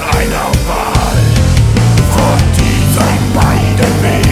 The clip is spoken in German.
einer Wahl. Von diesen beiden Wegen.